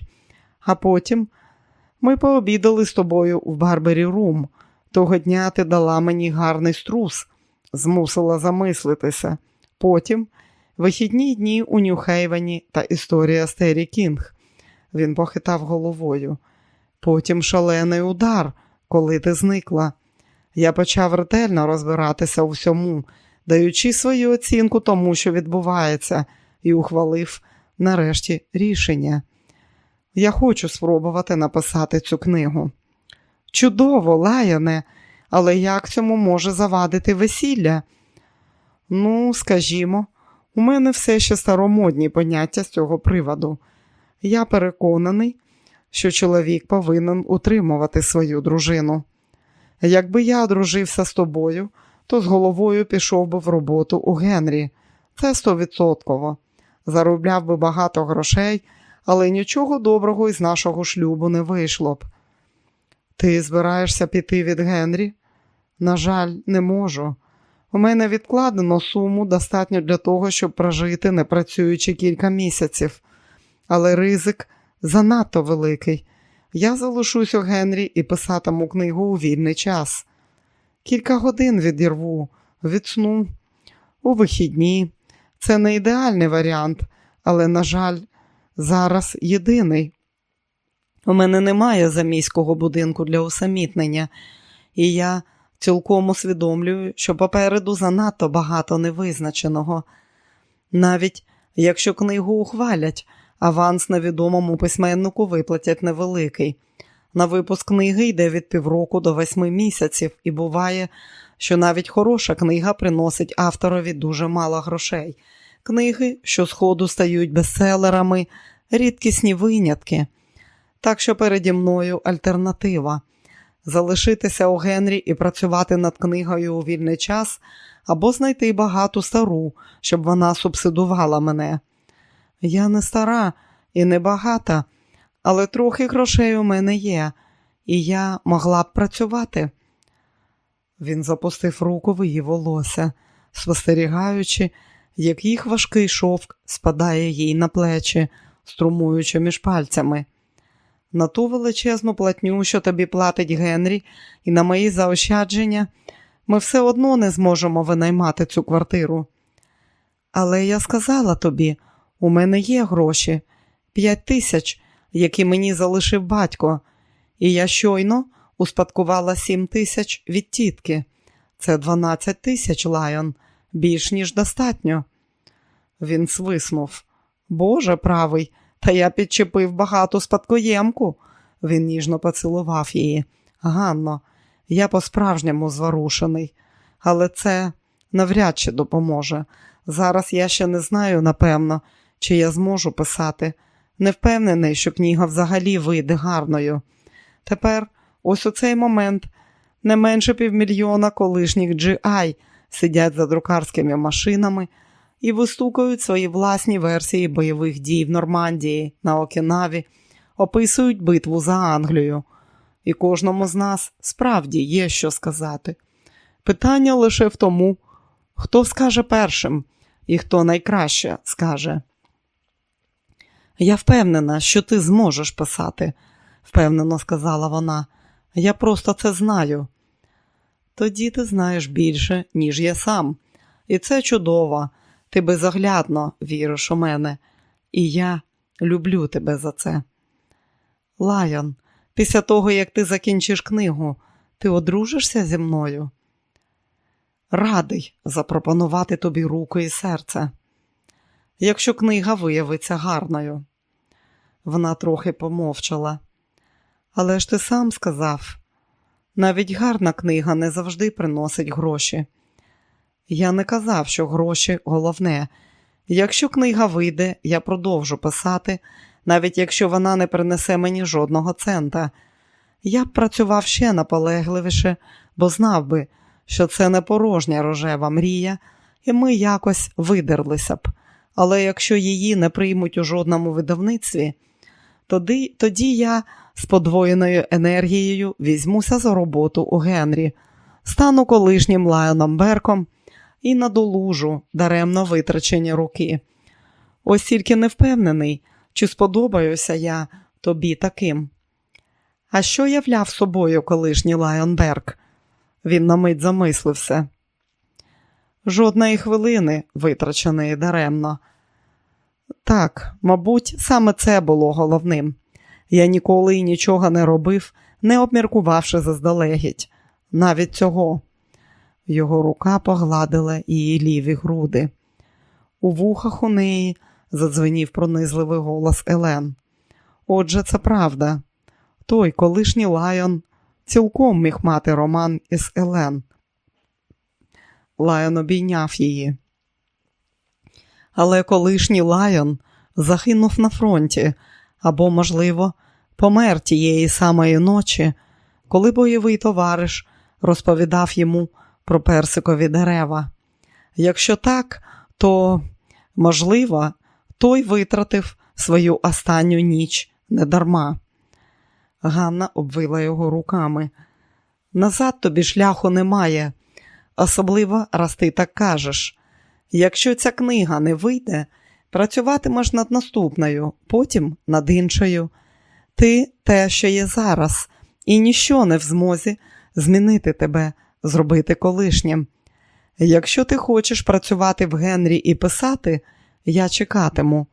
А потім ми пообідали з тобою в Барбері Рум. Того дня ти дала мені гарний струс, змусила замислитися. Потім вихідні дні у Нью-Хейвені та історія Стері Кінг. Він похитав головою. Потім шалений удар, коли ти зникла. Я почав ретельно розбиратися у всьому, даючи свою оцінку тому, що відбувається, і ухвалив нарешті рішення. Я хочу спробувати написати цю книгу. Чудово, лаяне, але як цьому може завадити весілля? Ну, скажімо, у мене все ще старомодні поняття з цього приводу. Я переконаний, що чоловік повинен утримувати свою дружину. Якби я одружився з тобою, то з головою пішов би в роботу у Генрі. Це стовідсотково. Заробляв би багато грошей, але нічого доброго із нашого шлюбу не вийшло б. Ти збираєшся піти від Генрі? На жаль, не можу. У мене відкладено суму достатньо для того, щоб прожити, не працюючи кілька місяців, але ризик занадто великий. Я залишусь у Генрі і писатиму книгу у вільний час. Кілька годин відірву, від сну, у вихідні. Це не ідеальний варіант, але, на жаль, зараз єдиний. У мене немає заміського будинку для усамітнення, і я цілком усвідомлюю, що попереду занадто багато невизначеного. Навіть якщо книгу ухвалять, аванс невідомому письменнику виплатять невеликий. На випуск книги йде від півроку до восьми місяців, і буває, що навіть хороша книга приносить авторові дуже мало грошей. Книги, що сходу стають бестселерами, рідкісні винятки. Так що переді мною альтернатива залишитися у Генрі і працювати над книгою у вільний час, або знайти багату стару, щоб вона субсидувала мене. Я не стара і не багата, але трохи грошей у мене є, і я могла б працювати. Він запустив руку в її волосся, спостерігаючи, як їх важкий шовк спадає їй на плечі, струмуючи між пальцями. На ту величезну платню, що тобі платить Генрі, і на мої заощадження, ми все одно не зможемо винаймати цю квартиру. Але я сказала тобі, у мене є гроші п'ять тисяч, які мені залишив батько, і я щойно успадкувала сім тисяч від тітки. Це дванадцять тисяч лайон, більш ніж достатньо. Він свиснув. Боже правий, та я підчепив багату спадкоємку. Він ніжно поцілував її. Ганно, Я по-справжньому зворушений, але це навряд чи допоможе. Зараз я ще не знаю, напевно, чи я зможу писати. Не впевнений, що книга взагалі вийде гарною. Тепер, ось у цей момент, не менше півмільйона колишніх GI сидять за друкарськими машинами і вистукають свої власні версії бойових дій в Нормандії, на Окінаві, описують битву за Англію. І кожному з нас справді є що сказати. Питання лише в тому, хто скаже першим і хто найкраще скаже. Я впевнена, що ти зможеш писати, впевнено сказала вона. Я просто це знаю. Тоді ти знаєш більше, ніж я сам. І це чудово. Ти безоглядно віриш у мене, і я люблю тебе за це. Лайон, після того, як ти закінчиш книгу, ти одружишся зі мною? Радий запропонувати тобі руку і серце, якщо книга виявиться гарною. Вона трохи помовчала. Але ж ти сам сказав, навіть гарна книга не завжди приносить гроші. Я не казав, що гроші головне. Якщо книга вийде, я продовжу писати, навіть якщо вона не принесе мені жодного цента. Я б працював ще наполегливіше, бо знав би, що це не порожня рожева мрія, і ми якось видерлися б. Але якщо її не приймуть у жодному видавництві, тоді, тоді я з подвоєною енергією візьмуся за роботу у Генрі, стану колишнім Лайоном Берком і надолужу даремно витрачені руки. Ось тільки не впевнений, чи сподобаюся я тобі таким. А що являв собою колишній Лайонберг? Він на мить замислився. Жодної хвилини витраченої даремно. Так, мабуть, саме це було головним. Я ніколи і нічого не робив, не обміркувавши заздалегідь, навіть цього. Його рука погладила її ліві груди. У вухах у неї задзвенів пронизливий голос Елен. Отже, це правда. Той колишній Лайон цілком міг мати роман із Елен. Лайон обійняв її. Але колишній Лайон загинув на фронті або, можливо, помер тієї самої ночі, коли бойовий товариш розповідав йому про персикові дерева. Якщо так, то, можливо, той витратив свою останню ніч недарма. Ганна обвила його руками. Назад тобі шляху немає, особливо раз ти так кажеш. Якщо ця книга не вийде, працюватимеш над наступною, потім над іншою. Ти те, що є зараз, і ніщо не в змозі змінити тебе, зробити колишнім. Якщо ти хочеш працювати в Генрі і писати, я чекатиму.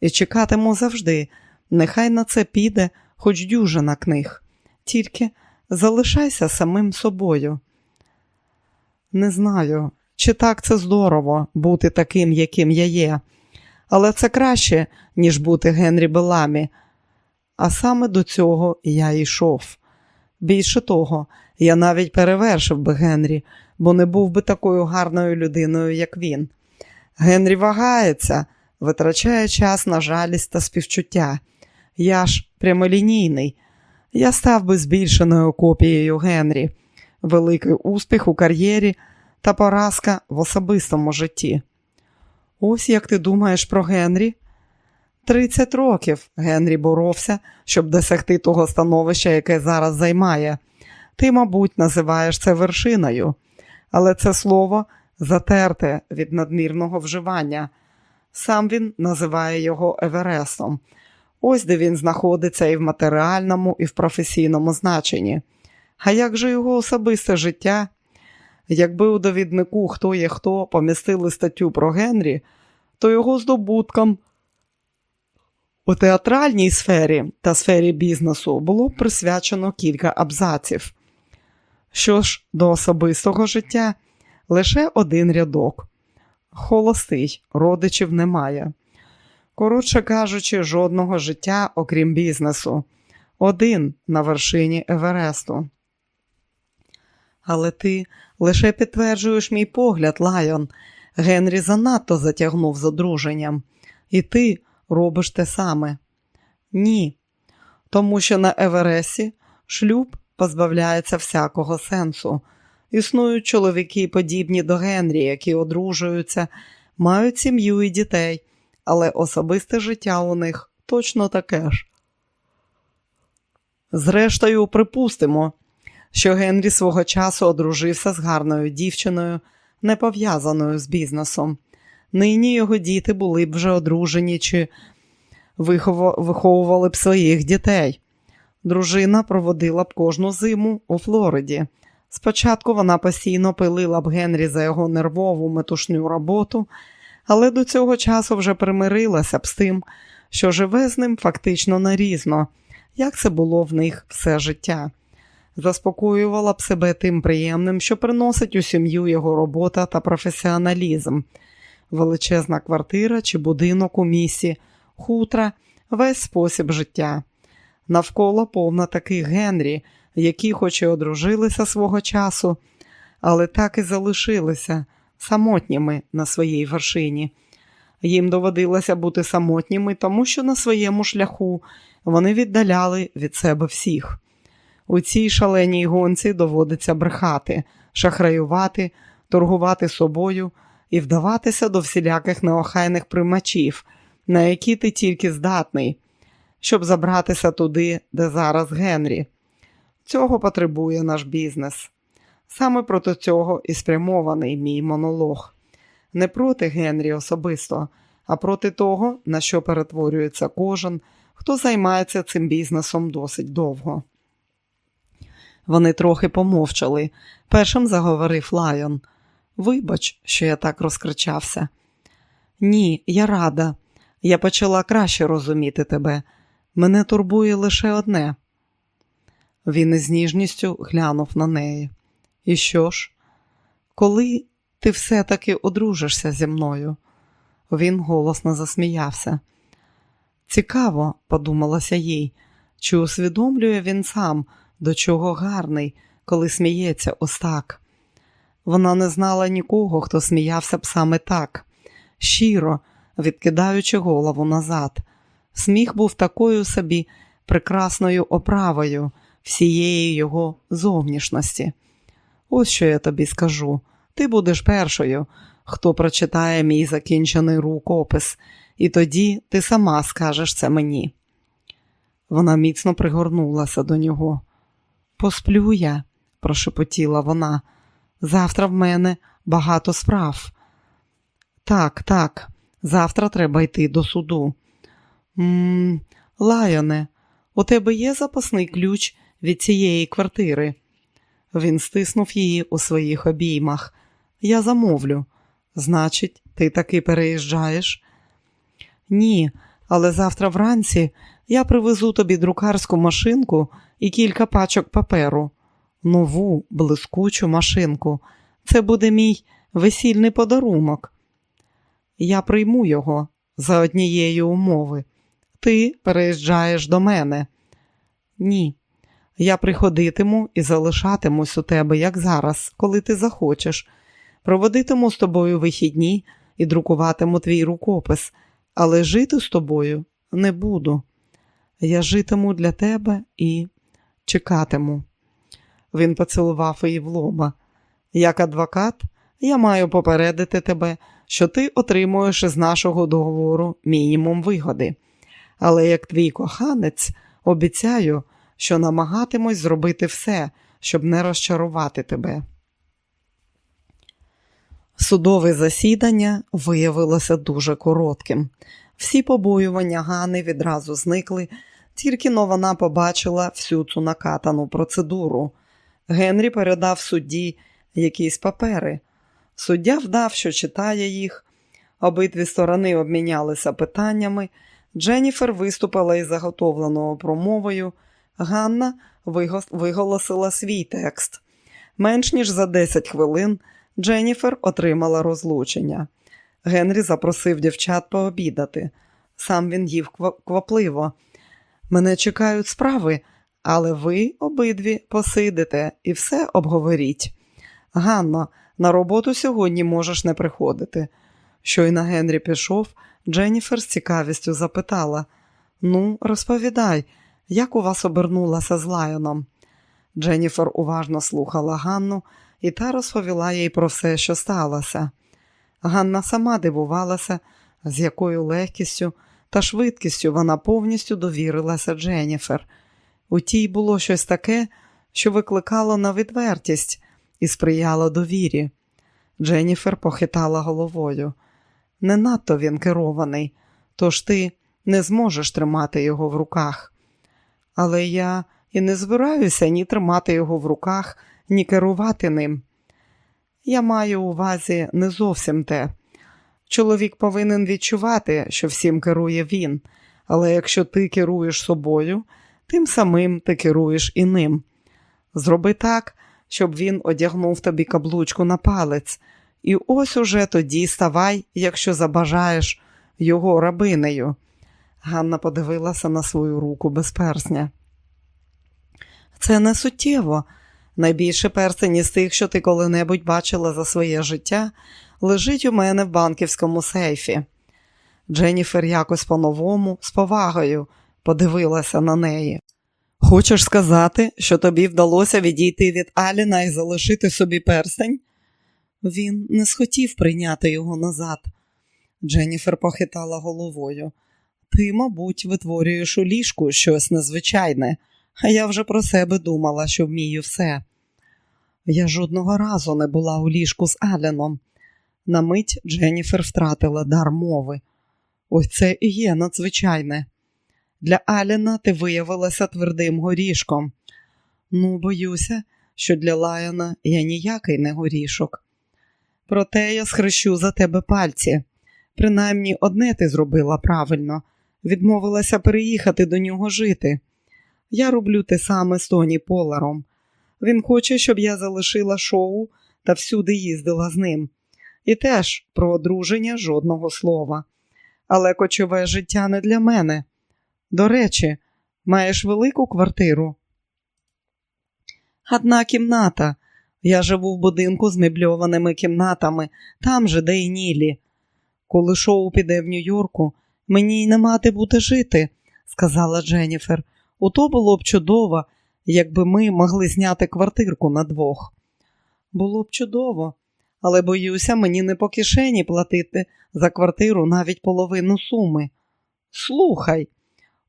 І чекатиму завжди. Нехай на це піде хоч дюжина книг. Тільки залишайся самим собою. Не знаю, чи так це здорово бути таким, яким я є, але це краще, ніж бути Генрі Беламі. А саме до цього я йшов. Більше того, я навіть перевершив би Генрі, бо не був би такою гарною людиною, як він. Генрі вагається, витрачає час на жалість та співчуття. Я ж прямолінійний. Я став би збільшеною копією Генрі, великий успіх у кар'єрі та поразка в особистому житті. Ось як ти думаєш про Генрі? Тридцять років Генрі боровся, щоб досягти того становища, яке зараз займає. Ти, мабуть, називаєш це вершиною, але це слово затерте від надмірного вживання. Сам він називає його Еверестом. Ось де він знаходиться і в матеріальному, і в професійному значенні. А як же його особисте життя? Якби у довіднику хто є хто помістили статтю про Генрі, то його здобуткам у театральній сфері та сфері бізнесу було присвячено кілька абзаців. Що ж до особистого життя, лише один рядок. Холостий, родичів немає. Коротше кажучи, жодного життя, окрім бізнесу, один на вершині Евересту. Але ти лише підтверджуєш мій погляд, Лайон. Генрі занадто затягнув з одруженням. І ти робиш те саме. Ні. Тому що на Евересі шлюб позбавляється всякого сенсу. Існують чоловіки, подібні до Генрі, які одружуються, мають сім'ю і дітей, але особисте життя у них точно таке ж. Зрештою, припустимо, що Генрі свого часу одружився з гарною дівчиною, не пов'язаною з бізнесом. Нині його діти були б вже одружені чи виховували б своїх дітей. Дружина проводила б кожну зиму у Флориді. Спочатку вона постійно пилила б Генрі за його нервову метушню роботу, але до цього часу вже примирилася б з тим, що живе з ним фактично нарізно, як це було в них все життя. Заспокоювала б себе тим приємним, що приносить у сім'ю його робота та професіоналізм, величезна квартира чи будинок у місі, хутра, весь спосіб життя. Навколо повна таких Генрі, які, хоч і одружилися свого часу, але так і залишилися самотніми на своїй вершині. Їм доводилося бути самотніми, тому що на своєму шляху вони віддаляли від себе всіх. У цій шаленій гонці доводиться брехати, шахраювати, торгувати собою і вдаватися до всіляких неохайних примачів, на які ти тільки здатний, щоб забратися туди, де зараз Генрі. Цього потребує наш бізнес. Саме проти цього і спрямований мій монолог. Не проти Генрі особисто, а проти того, на що перетворюється кожен, хто займається цим бізнесом досить довго. Вони трохи помовчали. Першим заговорив Лайон. Вибач, що я так розкричався. Ні, я рада. Я почала краще розуміти тебе. Мене турбує лише одне. Він із ніжністю глянув на неї. І що ж, коли ти все-таки одружишся зі мною? Він голосно засміявся. Цікаво, подумалася їй, чи усвідомлює він сам, до чого гарний, коли сміється ось так. Вона не знала нікого, хто сміявся б саме так, щиро, відкидаючи голову назад. Сміх був такою собі прекрасною оправою всієї його зовнішності. Ось що я тобі скажу: ти будеш першою, хто прочитає мій закінчений рукопис, і тоді ти сама скажеш це мені. Вона міцно пригорнулася до нього. Посплю я, прошепотіла вона. Завтра в мене багато справ. Так, так, завтра треба йти до суду. М Лайоне, у тебе є запасний ключ від цієї квартири? Він стиснув її у своїх обіймах. Я замовлю. Значить, ти таки переїжджаєш? Ні, але завтра вранці я привезу тобі друкарську машинку і кілька пачок паперу. Нову блискучу машинку. Це буде мій весільний подарунок. Я прийму його за однієї умови. Ти переїжджаєш до мене. Ні. Я приходитиму і залишатимусь у тебе, як зараз, коли ти захочеш. Проводитиму з тобою вихідні і друкуватиму твій рукопис, але жити з тобою не буду. Я житиму для тебе і чекатиму. Він поцілував її в лоба. Як адвокат, я маю попередити тебе, що ти отримуєш із нашого договору мінімум вигоди. Але як твій коханець, обіцяю, що намагатимусь зробити все, щоб не розчарувати тебе. Судове засідання виявилося дуже коротким. Всі побоювання Гани відразу зникли, тільки но вона побачила всю цю накатану процедуру. Генрі передав судді якісь папери. Суддя вдав, що читає їх. Обидві сторони обмінялися питаннями. Дженніфер виступила із заготовленою промовою. Ганна виголосила свій текст. Менш ніж за 10 хвилин Дженніфер отримала розлучення. Генрі запросив дівчат пообідати. Сам він їв квапливо. Мене чекають справи, але ви обидві посидите і все обговоріть. Ганно, на роботу сьогодні можеш не приходити. Щойно Генрі пішов, Дженніфер з цікавістю запитала: Ну, розповідай, як у вас обернулася з Лайоном? Дженніфер уважно слухала Ганну, і та розповіла їй про все, що сталося. Ганна сама дивувалася, з якою легкістю та швидкістю вона повністю довірилася Дженніфер. У тій було щось таке, що викликало на відвертість і сприяло довірі. Дженніфер похитала головою. Не надто він керований, тож ти не зможеш тримати його в руках. Але я і не збираюся ні тримати його в руках, ні керувати ним. Я маю увазі не зовсім те. Чоловік повинен відчувати, що всім керує він, але якщо ти керуєш собою, тим самим ти керуєш і ним. Зроби так, щоб він одягнув тобі каблучку на палець, і ось уже тоді ставай, якщо забажаєш його рабинею. Ганна подивилася на свою руку без персня. Це не суттєво. Найбільше персень із тих, що ти коли-небудь бачила за своє життя, лежить у мене в банківському сейфі. Дженніфер якось по-новому, з повагою, подивилася на неї. Хочеш сказати, що тобі вдалося відійти від Аліна і залишити собі перстень? Він не схотів прийняти його назад. Дженніфер похитала головою. Ти, мабуть, витворюєш у ліжку щось незвичайне, а я вже про себе думала, що вмію все. Я жодного разу не була у ліжку з Аленом. На мить Дженніфер втратила дар мови. Ось це і є надзвичайне. Для Аліна ти виявилася твердим горішком. Ну, боюся, що для Лайона я ніякий не горішок. Проте я схрещу за тебе пальці. Принаймні одне ти зробила правильно, відмовилася переїхати до нього жити. Я роблю те саме з Тоні Поларом. Він хоче, щоб я залишила шоу та всюди їздила з ним. І теж про одруження жодного слова. Але кочове життя не для мене. До речі, маєш велику квартиру? Одна кімната. Я живу в будинку з мебльованими кімнатами, там же, де й Нілі. Коли шоу піде в Нью-Йорку, мені й не мати бути жити, сказала Дженніфер. Ото було б чудово, якби ми могли зняти квартирку на двох. Було б чудово, але боюся, мені не по кишені платити за квартиру навіть половину суми. Слухай,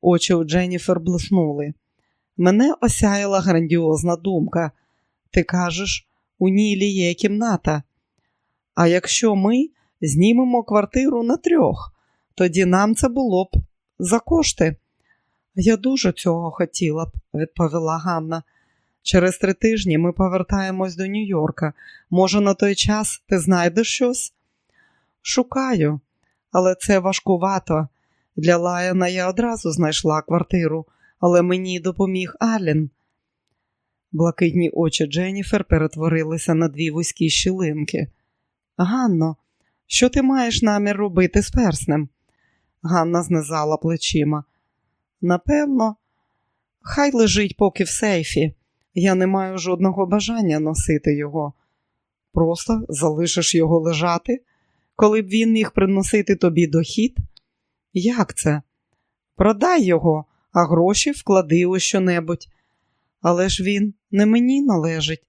очі у Дженніфер блиснули. Мене осяяла грандіозна думка. Ти кажеш, у Нілі є кімната. А якщо ми знімемо квартиру на трьох, тоді нам це було б за кошти. Я дуже цього хотіла б, відповіла Ганна. Через три тижні ми повертаємось до Нью-Йорка. Може, на той час ти знайдеш щось? Шукаю, але це важкувато. Для Лайона я одразу знайшла квартиру, але мені допоміг Алін. Блакитні очі Дженніфер перетворилися на дві вузькі щілинки. Ганно, що ти маєш намір робити з перснем? Ганна знизала плечима. Напевно, хай лежить поки в сейфі. Я не маю жодного бажання носити його. Просто залишиш його лежати, коли б він міг приносити тобі дохід? Як це? Продай його, а гроші вклади у що-небудь. Але ж він не мені належить.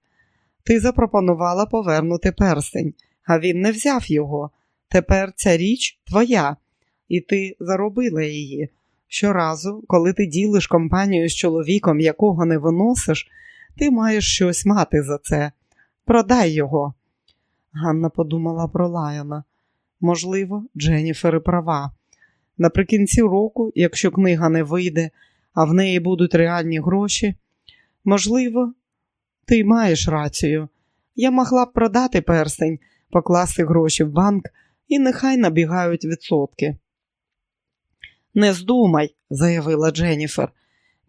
Ти запропонувала повернути перстень, а він не взяв його. Тепер ця річ твоя, і ти заробила її. Щоразу, коли ти ділиш компанію з чоловіком, якого не виносиш, ти маєш щось мати за це. Продай його. Ганна подумала про Лайона. Можливо, Дженніфер і права. Наприкінці року, якщо книга не вийде, а в неї будуть реальні гроші, можливо, ти маєш рацію. Я могла б продати перстень, покласти гроші в банк і нехай набігають відсотки. Не здумай, заявила Дженніфер.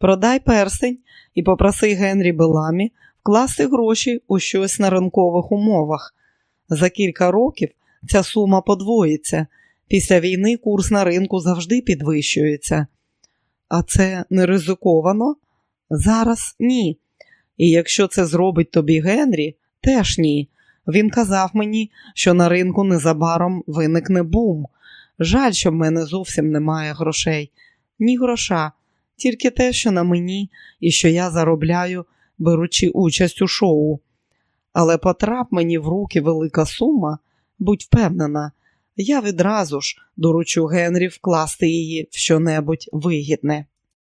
Продай перстень і попроси Генрі Беламі вкласти гроші у щось на ринкових умовах. За кілька років ця сума подвоїться. Після війни курс на ринку завжди підвищується. А це не ризиковано? Зараз ні. І якщо це зробить тобі Генрі, теж ні. Він казав мені, що на ринку незабаром виникне бум. Жаль, що в мене зовсім немає грошей. Ні гроша, тільки те, що на мені і що я заробляю, беручи участь у шоу. Але потрап мені в руки велика сума, будь впевнена, я відразу ж доручу Генрі вкласти її в щонебудь вигідне.